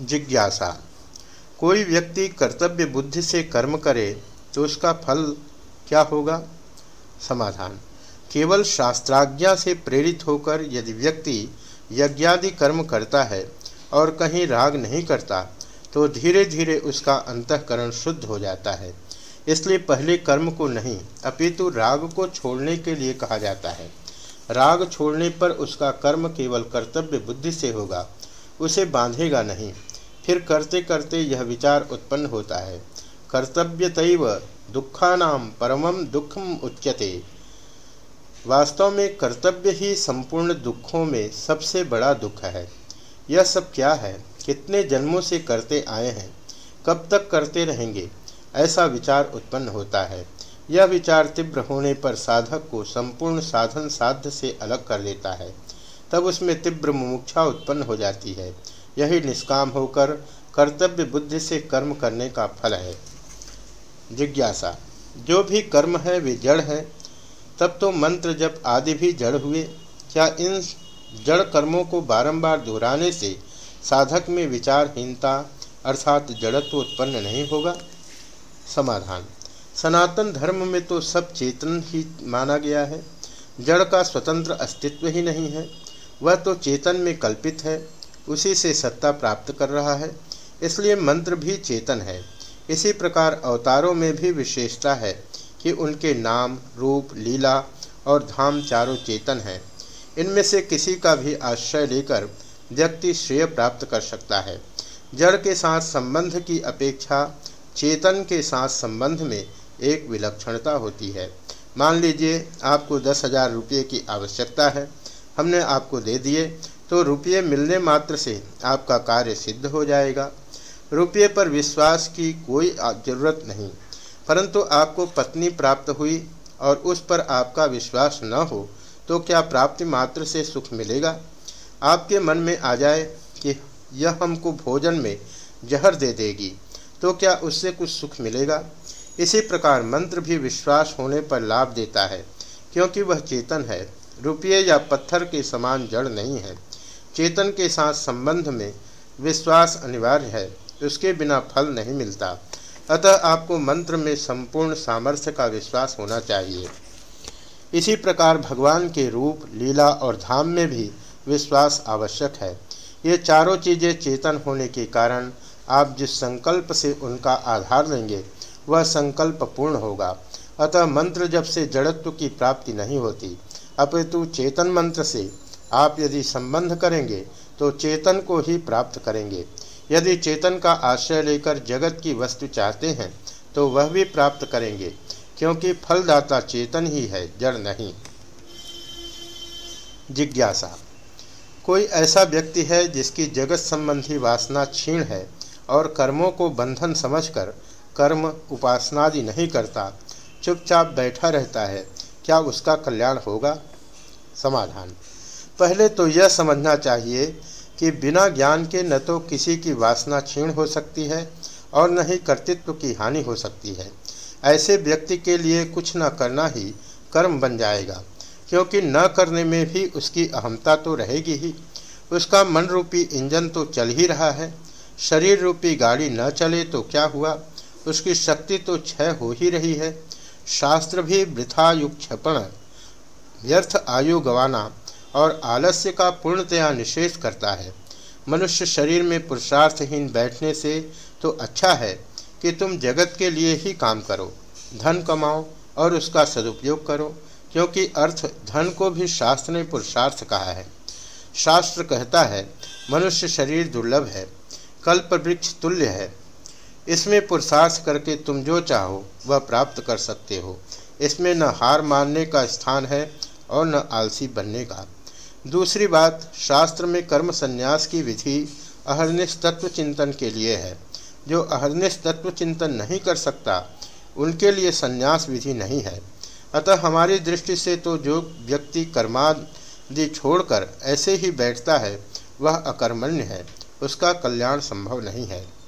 जिज्ञासा। कोई व्यक्ति कर्तव्य बुद्धि से कर्म करे तो उसका फल क्या होगा? समाधान। केवल शास्त्राज्ञा से प्रेरित होकर यदि व्यक्ति यज्ञादि कर्म करता है और कहीं राग नहीं करता तो धीरे धीरे उसका अंतकरण शुद्ध हो जाता है। इसलिए पहले कर्म को नहीं, अपितु राग को छोड़ने के लिए कहा जाता है। राग छोड़ने पर उसका कर्म केवल कर्तव्य बुद्धि से होगा, उसे बांधेगा नहीं। फिर करते करते यह विचार उत्पन्न होता है। कर्तव्यतव दुखानाम परमम दुखम उच्यते। वास्तव में कर्तव्य ही संपूर्ण दुखों में सबसे बड़ा दुख है। यह सब क्या है? कितने जन्मों से करते आए हैं? कब तक करते रहेंगे? ऐसा विचार उत्पन्न होता है। यह विचार तीव्र होने पर साधक को संपूर्ण साधन साध्य से अलग कर देता है। तब उसमें तीव्र मुमुक्षा उत्पन्न हो जाती है। यही निष्काम होकर कर्तव्य बुद्धि से कर्म करने का फल है। जिज्ञासा, जो भी कर्म है, वे जड़ है। तब तो मंत्र जब आदि भी जड़ हुए। क्या इन जड़ कर्मों को बारंबार दोहराने से साधक में विचारहीनता अर्थात जड़त्व उत्पन्न नहीं होगा? समाधान, सनातन धर्म में तो सब चेतन ही माना गया है। जड़ का स्वतंत्र अस्तित्व ही नहीं है। वह तो चेतन में कल्पित है। उसी से सत्ता प्राप्त कर रहा है। इसलिए मंत्र भी चेतन है। इसी प्रकार अवतारों में भी विशेषता है कि उनके नाम, रूप, लीला और धाम चारों चेतन हैं। इनमें से किसी का भी आश्रय लेकर व्यक्ति श्रेय प्राप्त कर सकता है। जड़ के साथ संबंध की अपेक्षा चेतन के साथ संबंध में एक विलक्षणता होती है। मान लीजिए, आपको दस हज़ार रुपये की आवश्यकता है। हमने आपको दे दिए तो रुपये मिलने मात्र से आपका कार्य सिद्ध हो जाएगा। रुपये पर विश्वास की कोई ज़रूरत नहीं। परंतु आपको पत्नी प्राप्त हुई और उस पर आपका विश्वास न हो तो क्या प्राप्ति मात्र से सुख मिलेगा? आपके मन में आ जाए कि यह हमको भोजन में जहर दे देगी तो क्या उससे कुछ सुख मिलेगा? इसी प्रकार मंत्र भी विश्वास होने पर लाभ देता है, क्योंकि वह चेतन है। रुपये या पत्थर के समान जड़ नहीं है। चेतन के साथ संबंध में विश्वास अनिवार्य है, उसके बिना फल नहीं मिलता। अतः आपको मंत्र में संपूर्ण सामर्थ्य का विश्वास होना चाहिए। इसी प्रकार भगवान के रूप, लीला और धाम में भी विश्वास आवश्यक है। ये चारों चीज़ें चेतन होने के कारण आप जिस संकल्प से उनका आधार लेंगे, वह संकल्प पूर्ण होगा। अतः मंत्र जब से जड़त्व की प्राप्ति नहीं होती, अपितु चेतन मंत्र से आप यदि संबंध करेंगे तो चेतन को ही प्राप्त करेंगे। यदि चेतन का आश्रय लेकर जगत की वस्तु चाहते हैं तो वह भी प्राप्त करेंगे, क्योंकि फलदाता चेतन ही है, जड़ नहीं। जिज्ञासा। कोई ऐसा व्यक्ति है जिसकी जगत संबंधी वासना क्षीण है और कर्मों को बंधन समझकर कर्म उपासनादि नहीं करता, चुपचाप बैठा रहता है, क्या उसका कल्याण होगा? समाधान। पहले तो यह समझना चाहिए कि बिना ज्ञान के न तो किसी की वासना क्षीण हो सकती है और न ही कर्तृत्व की हानि हो सकती है। ऐसे व्यक्ति के लिए कुछ न करना ही कर्म बन जाएगा, क्योंकि न करने में भी उसकी अहमता तो रहेगी ही। उसका मन रूपी इंजन तो चल ही रहा है शरीर रूपी गाड़ी न चले तो क्या हुआ? उसकी शक्ति तो क्षय हो ही रही है। शास्त्र भी वृथायुक्षपण, व्यर्थ आयु गवाना और आलस्य का पूर्णतया निषेध करता है। मनुष्य शरीर में पुरुषार्थहीन बैठने से तो अच्छा है कि तुम जगत के लिए ही काम करो, धन कमाओ और उसका सदुपयोग करो, क्योंकि अर्थ धन को भी शास्त्र ने पुरुषार्थ कहा है। शास्त्र कहता है, मनुष्य शरीर दुर्लभ है, कल्प वृक्ष तुल्य है। इसमें पुरुषार्थ करके तुम जो चाहो, वह प्राप्त कर सकते हो। इसमें न हार मानने का स्थान है और न आलसी बनने का। दूसरी बात, शास्त्र में कर्म संन्यास की विधि अहरनिश तत्व चिंतन के लिए है। जो अहरनिश तत्व चिंतन नहीं कर सकता, उनके लिए संन्यास विधि नहीं है। अतः हमारी दृष्टि से तो जो व्यक्ति कर्मादि छोड़कर ऐसे ही बैठता है, वह अकर्मण्य है, उसका कल्याण संभव नहीं है।